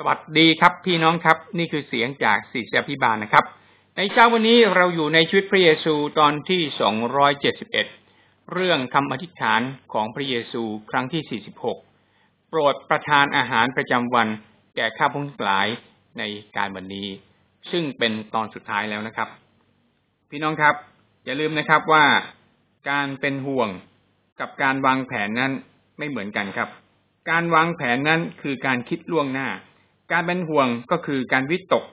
สวัสดีครับพี่น้องครับ นี่คือเสียงจากศิษยาพิบาลนะครับ ในเช้าวันนี้เราอยู่ในชีวิตพระเยซูตอนที่สองร้อยเจ็ดสิบเอ็ดเรื่องคำอธิษฐานของพระเยซูครั้งที่สี่สิบหกโปรดประทานอาหารประจำวันแก่ข้าพงหลายในการวันนี้ ซึ่งเป็นตอนสุดท้ายแล้วนะครับ พี่น้องครับ อย่าลืมนะครับว่าการเป็นห่วงกับการวางแผนนั้นไม่เหมือนกันครับ การวางแผนนั้นคือการคิดล่วงหน้า การเป็นห่วงก็คือการวิตก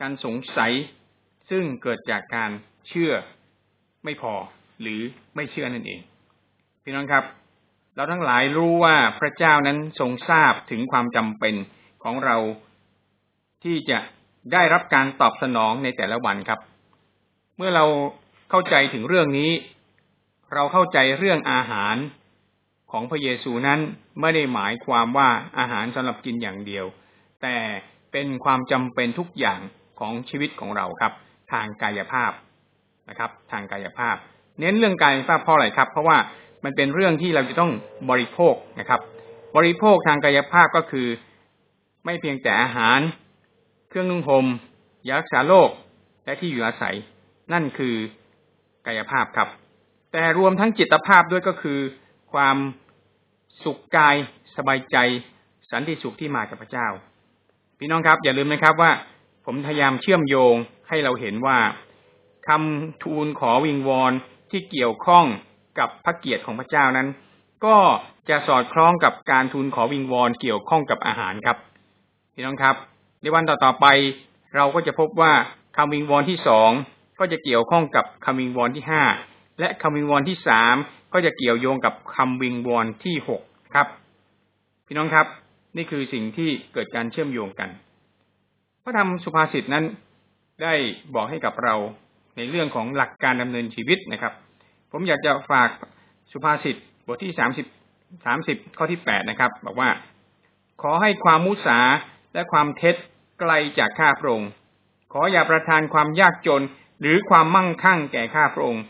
การสงสัย ซึ่งเกิดจากการเชื่อไม่พอหรือไม่เชื่อนั่นเอง พี่น้องครับ เราทั้งหลายรู้ว่าพระเจ้านั้นทรงทราบถึงความจำเป็นของเราที่จะได้รับการตอบสนองในแต่ละวันครับ เมื่อเราเข้าใจถึงเรื่องนี้ เราเข้าใจเรื่องอาหารของพระเยซูนั้นไม่ได้หมายความว่าอาหารสำหรับกินอย่างเดียว แต่เป็นความจำเป็นทุกอย่างของชีวิตของเราครับ ทางกายภาพนะครับ ทางกายภาพ เน้นเรื่องกายภาพเพราะอะไรครับ เพราะว่ามันเป็นเรื่องที่เราจะต้องบริโภคนะครับ บริโภคทางกายภาพก็คือ ไม่เพียงแต่อาหาร เครื่องนุ่งห่มยารักษาโรคและที่อยู่อาศัย นั่นคือกายภาพครับ แต่รวมทั้งจิตภาพด้วยก็คือ ความสุขกายสบายใจ สันติสุขที่มาจากพระเจ้า พี่น้องครับ อย่าลืมนะครับว่า ผมพยายามเชื่อมโยงให้เราเห็นว่าคำทูลขอวิงวอนที่เกี่ยวข้องกับพระเกียรติของพระเจ้านั้น ก็จะสอดคล้องกับการทูลขอวิงวอนเกี่ยวข้องกับอาหารครับ พี่น้องครับ ในวันต่อๆไป เราก็จะพบว่าคำวิงวอนที่สองก็จะเกี่ยวข้องกับคำวิงวอนที่ห้าและคำวิงวอนที่สามก็จะเกี่ยวโยงกับคำวิงวอนที่หกครับ พี่น้องครับ นี่คือสิ่งที่เกิดการเชื่อมโยงกัน พระธรรมสุภาษิตนั้นได้บอกให้กับเราในเรื่องของหลักการดำเนินชีวิตนะครับ ผมอยากจะฝากสุภาษิตบทที่สามสิบสามสิบข้อที่แปดนะครับ บอกว่า ขอให้ความมุสาและความเท็จไกลจากข้าพระองค์ ขออย่าประทานความยากจนหรือความมั่งคั่งแก่ข้าพระองค์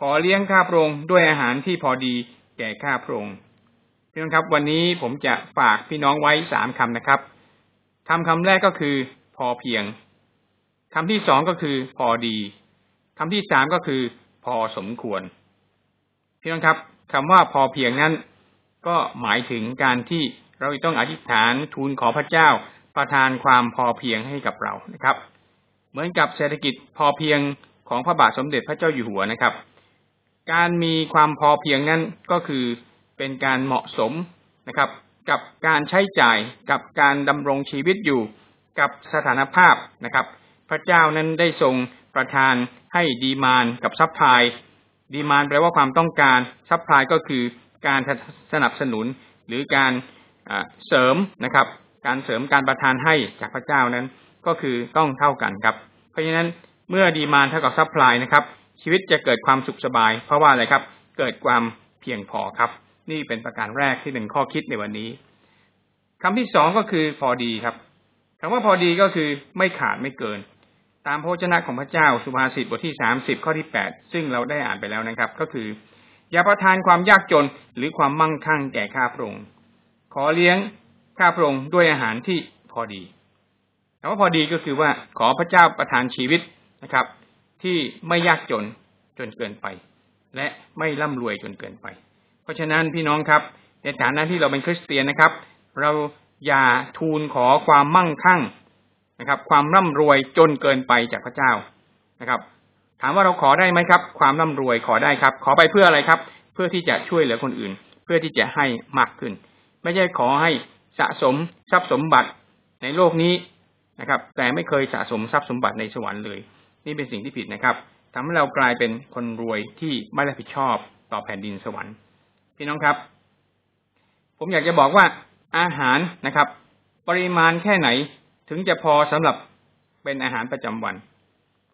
ขอเลี้ยงข้าพระองค์ด้วยอาหารที่พอดีแก่ข้าพระองค์ พี่น้องครับวันนี้ผมจะฝากพี่น้องไว้สามคำนะครับคำคำแรกก็คือพอเพียงคำที่สองก็คือพอดีคำที่สามก็คือ พอสมควร พี่น้องครับคำว่าพอเพียงนั้น ก็หมายถึงการที่เราต้องอธิษฐานทูลขอพระเจ้าประทานความพอเพียงให้กับเรานะครับ เหมือนกับเศรษฐกิจพอเพียงของพระบาทสมเด็จพระเจ้าอยู่หัวนะครับ การมีความพอเพียงนั้นก็คือ เป็นการเหมาะสมนะครับ กับการใช้จ่ายกับการดำรงชีวิตอยู่กับสถานภาพนะครับ พระเจ้านั้นได้ทรงประทานให้ demand กับ supply demand แปลว่าความต้องการ supply ก็คือการสนับสนุนหรือการเสริมนะครับ การเสริมการประทานให้จากพระเจ้านั้นก็คือต้องเท่ากันครับ เพราะฉะนั้นเมื่อ demand เท่ากับ supply นะครับ ชีวิตจะเกิดความสุขสบาย เพราะว่าอะไรครับ เกิดความเพียงพอครับ นี่เป็นประการแรกที่เป็นข้อคิดในวันนี้คำที่สองก็คือพอดีครับคำว่าพอดีก็คือไม่ขาดไม่เกิน ตามพระชนะของพระเจ้าสุภาษิตบทที่สามสิบข้อที่แปดซึ่งเราได้อ่านไปแล้วนะครับ ก็คือ อย่าประทานความยากจนหรือความมั่งคั่งแก่ข้าพระองค์ขอเลี้ยงข้าพระองค์ด้วยอาหารที่พอดีคำว่าพอดีก็คือว่าขอพระเจ้าประทานชีวิตนะครับ ที่ไม่ยากจนจนเกินไป และไม่ร่ำรวยจนเกินไป เพราะฉะนั้นพี่น้องครับ ในฐานะที่เราเป็นคริสเตียนนะครับ เราอย่าทูลขอความมั่งคั่งนะครับ ความร่ำรวยจนเกินไปจากพระเจ้านะครับ ถามว่าเราขอได้ไหมครับ ความร่ำรวยขอได้ครับ ขอไปเพื่ออะไรครับ เพื่อที่จะช่วยเหลือคนอื่น เพื่อที่จะให้มากขึ้น ไม่ใช่ขอให้สะสมทรัพย์สมบัติในโลกนี้นะครับ แต่ไม่เคยสะสมทรัพย์สมบัติในสวรรค์เลย นี่เป็นสิ่งที่ผิดนะครับทำให้เรากลายเป็นคนรวยที่ไม่รับผิดชอบต่อแผ่นดินสวรรค์ พี่น้องครับ ผมอยากจะบอกว่าอาหารนะครับ ปริมาณแค่ไหนถึงจะพอสำหรับเป็นอาหารประจำวัน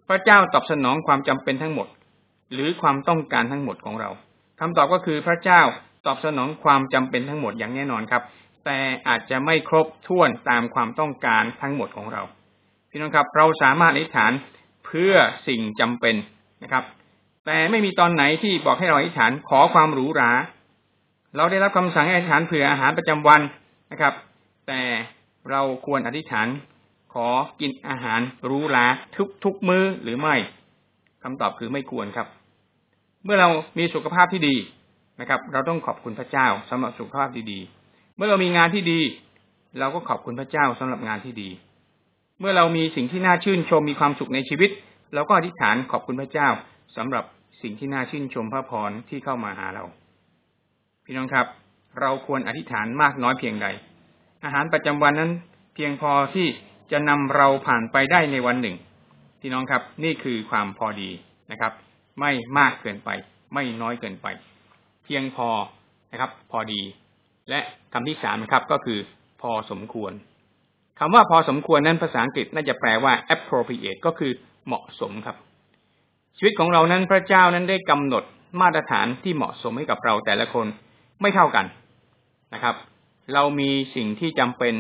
พระเจ้าตอบสนองความจำเป็นทั้งหมด หรือความต้องการทั้งหมดของเราคำตอบก็คือพระเจ้าตอบสนองความจำเป็นทั้งหมดอย่างแน่นอนครับ แต่อาจจะไม่ครบถ้วนตามความต้องการทั้งหมดของเรา พี่น้องครับ เราสามารถอธิษฐานเพื่อสิ่งจำเป็นนะครับ แต่ไม่มีตอนไหนที่บอกให้เราอธิษฐานขอความหรูหรา เราได้รับคำสั่งให้อธิษฐานเผื่ออาหารประจำวันนะครับ แต่เราควรอธิษฐานขอกินอาหารรู้ลาทุกทุกมื้อหรือไม่คำตอบคือไม่ควรครับ เมื่อเรามีสุขภาพที่ดีนะครับ เราต้องขอบคุณพระเจ้าสำหรับสุขภาพที่ดีเมื่อเรามีงานที่ดี เราก็ขอบคุณพระเจ้าสำหรับงานที่ดี เมื่อเรามีสิ่งที่น่าชื่นชมมีความสุขในชีวิต เราก็อธิษฐานขอบคุณพระเจ้าสำหรับสิ่งที่น่าชื่นชมพระพรที่เข้ามาหาเรา พี่น้องครับ เราควรอธิษฐานมากน้อยเพียงใด อาหารประจำวันนั้น เพียงพอที่จะนำเราผ่านไปได้ในวันหนึ่ง พี่น้องครับ นี่คือความพอดีนะครับ ไม่มากเกินไป ไม่น้อยเกินไป เพียงพอนะครับ พอดี และคำที่สามนะครับก็คือพอสมควรคำว่าพอสมควรนั้นภาษาอังกฤษน่าจะแปลว่า appropriate ก็คือเหมาะสมครับ ชีวิตของเรานั้นพระเจ้านั้นได้กำหนดมาตรฐานที่เหมาะสมให้กับเราแต่ละคน ไม่เท่ากันนะครับ เรามีสิ่งที่จำเป็น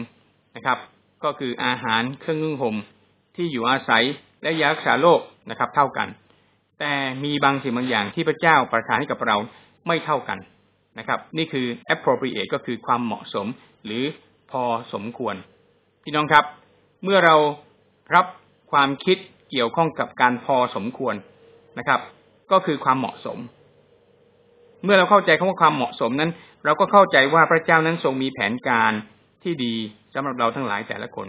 นะครับ ก็คืออาหารเครื่องนึ่งห่มที่อยู่อาศัยและยารักษาโรคนะครับ เท่ากัน แต่มีบางสิ่งบางอย่างที่พระเจ้าประทานให้กับเราไม่เท่ากันนะครับ นี่คือ appropriate ก็คือความเหมาะสมหรือพอสมควร พี่น้องครับ เมื่อเรารับความคิดเกี่ยวข้องกับการพอสมควรนะครับ ก็คือความเหมาะสม เมื่อเราเข้าใจคำว่าความเหมาะสมนั้น เราก็เข้าใจว่าพระเจ้านั้นทรงมีแผนการที่ดีสำหรับเราทั้งหลายแต่ละคน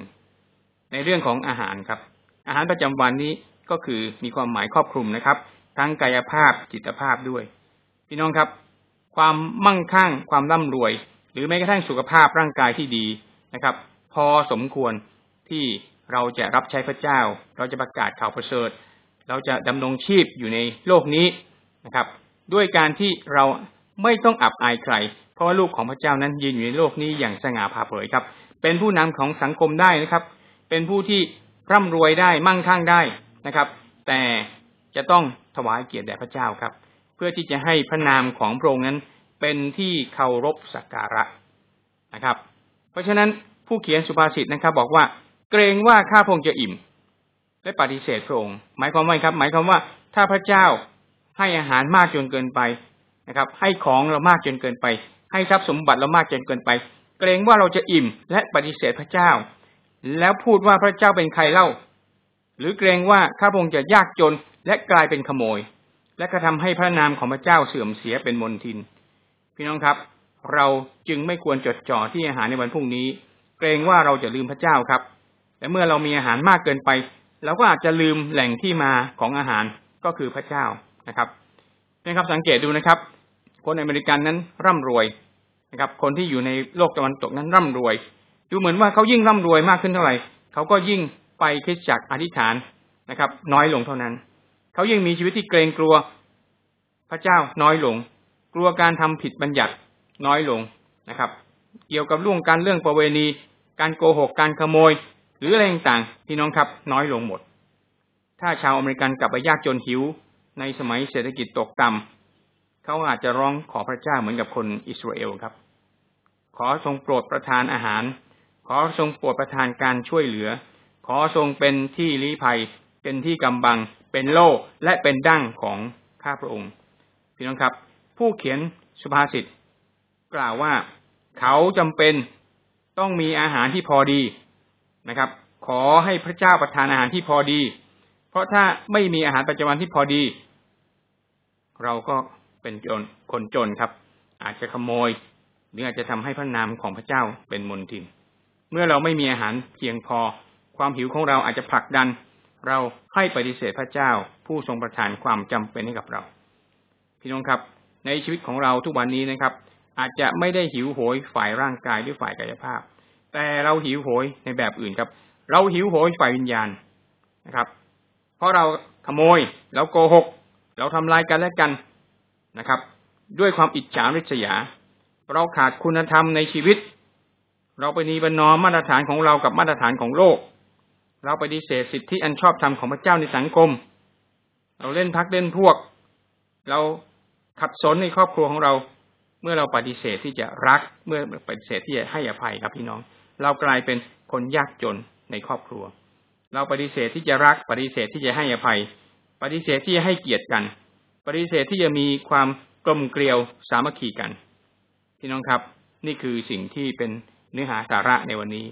ในเรื่องของอาหารครับ อาหารประจำวันนี้ก็คือมีความหมายครอบคลุมนะครับ ทั้งกายภาพจิตภาพด้วย พี่น้องครับ ความมั่งคั่งความร่ำรวย หรือแม้กระทั่งสุขภาพร่างกายที่ดีนะครับ พอสมควรที่เราจะรับใช้พระเจ้า เราจะประกาศข่าวประเสริฐ เราจะดำรงชีพอยู่ในโลกนี้นะครับ ด้วยการที่เราไม่ต้องอับอายใคร เพราะว่าลูกของพระเจ้านั้นยืนอยู่ในโลกนี้อย่างสง่าผ่าเผยครับ เป็นผู้นำของสังคมได้นะครับ เป็นผู้ที่ร่ำรวยได้มั่งคั่งได้นะครับ แต่จะต้องถวายเกียรติแด่พระเจ้าครับ เพื่อที่จะให้พระนามของพระองค์นั้นเป็นที่เคารพสักการะนะครับ เพราะฉะนั้นผู้เขียนสุภาษิตนะครับ บอกว่าเกรงว่าข้าพงจะอิ่มและปฏิเสธพระองค์หมายความว่าครับ หมายความว่าถ้าพระเจ้า ให้อาหารมากจนเกินไปนะครับ ให้ของเรามากจนเกินไป ให้ทรัพย์สมบัติเรามากจนเกินไป เกรงว่าเราจะอิ่มและปฏิเสธพระเจ้า แล้วพูดว่าพระเจ้าเป็นใครเล่า หรือเกรงว่าข้าพงจะยากจนและกลายเป็นขโมย และกระทาให้พระนามของพระเจ้าเสื่อมเสียเป็นมนทิน พี่น้องครับ เราจึงไม่ควรจดจ่อที่อาหารในวันพรุ่งนี้ เกรงว่าเราจะลืมพระเจ้าครับแต่เมื่อเรามีอาหารมากเกินไปเราก็อาจจะลืมแหล่งที่มาของอาหารก็คือพระเจ้า นะครับนะครับสังเกตดูนะครับ คนอเมริกันนั้นร่ำรวยนะครับ คนที่อยู่ในโลกตะวันตกนั้นร่ำรวย ดูเหมือนว่าเขายิ่งร่ำรวยมากขึ้นเท่าไหร่เขาก็ยิ่งไปคิดจักอธิษฐานนะครับ น้อยลงเท่านั้น เขายิ่งมีชีวิตที่เกรงกลัวพระเจ้าน้อยลง กลัวการทำผิดบัญญัติน้อยลงนะครับ เกี่ยวกับเรื่องการเรื่องประเวณี การโกหกการขโมย หรืออะไรต่างๆพี่น้องครับน้อยลงหมด ถ้าชาวอเมริกันกลับไปยากจนหิว ในสมัยเศรษฐกิจตกต่ำเขาอาจจะร้องขอพระเจ้าเหมือนกับคนอิสราเอลครับ ขอทรงโปรดประทานอาหาร ขอทรงโปรดประทานการช่วยเหลือ ขอทรงเป็นที่ลี้ภัย เป็นที่กำบัง เป็นโล่และเป็นดั้งของข้าพระองค์พี่น้องครับ ผู้เขียนสุภาษิตกล่าวว่าเขาจำเป็นต้องมีอาหารที่พอดีนะครับ ขอให้พระเจ้าประทานอาหารที่พอดี เพราะถ้าไม่มีอาหารประจำวันที่พอดี เราก็เป็นจนคนจนครับ อาจจะขโมย หรืออาจจะทำให้พระนามของพระเจ้าเป็นมนทิน เมื่อเราไม่มีอาหารเพียงพอ ความหิวของเราอาจจะผลักดัน เราให้ปฏิเสธพระเจ้า ผู้ทรงประทานความจำเป็นให้กับเรา พี่น้องครับ ในชีวิตของเราทุกวันนี้นะครับ อาจจะไม่ได้หิวโหยฝ่ายร่างกายหรือฝ่ายกายภาพ แต่เราหิวโหยในแบบอื่นครับ เราหิวโหยฝ่ายวิญญาณนะครับ เพราะเราขโมยเราโกหก เราทำลายกันและกันนะครับ ด้วยความอิจฉาริษยา เราขาดคุณธรรมในชีวิต เราไปนีบันนอมมาตรฐานของเรากับมาตรฐานของโลก เราไปดีเสธสิทธิอันชอบธรรมของพระเจ้าในสังคม เราเล่นพักเล่นพวก เราขัดสนในครอบครัวของเรา เมื่อเราปฏิเสธที่จะรักเมื่อปฏิเสธที่จะให้อภัยครับพี่น้อง เรากลายเป็นคนยากจนในครอบครัว เราปฏิเสธที่จะรัก ปฏิเสธที่จะให้อภัย ปฏิเสธที่จะให้เกียรติกัน ปฏิเสธที่จะมีความกลมเกลียวสามัคคีกันพี่น้องครับ นี่คือสิ่งที่เป็นเนื้อหาสาระในวันนี้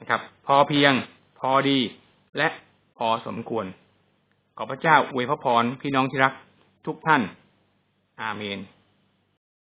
นะครับ พอเพียง พอดี และพอสมควร ขอพระเจ้าอวยพระพรพี่น้องที่รักทุกท่าน อาเมน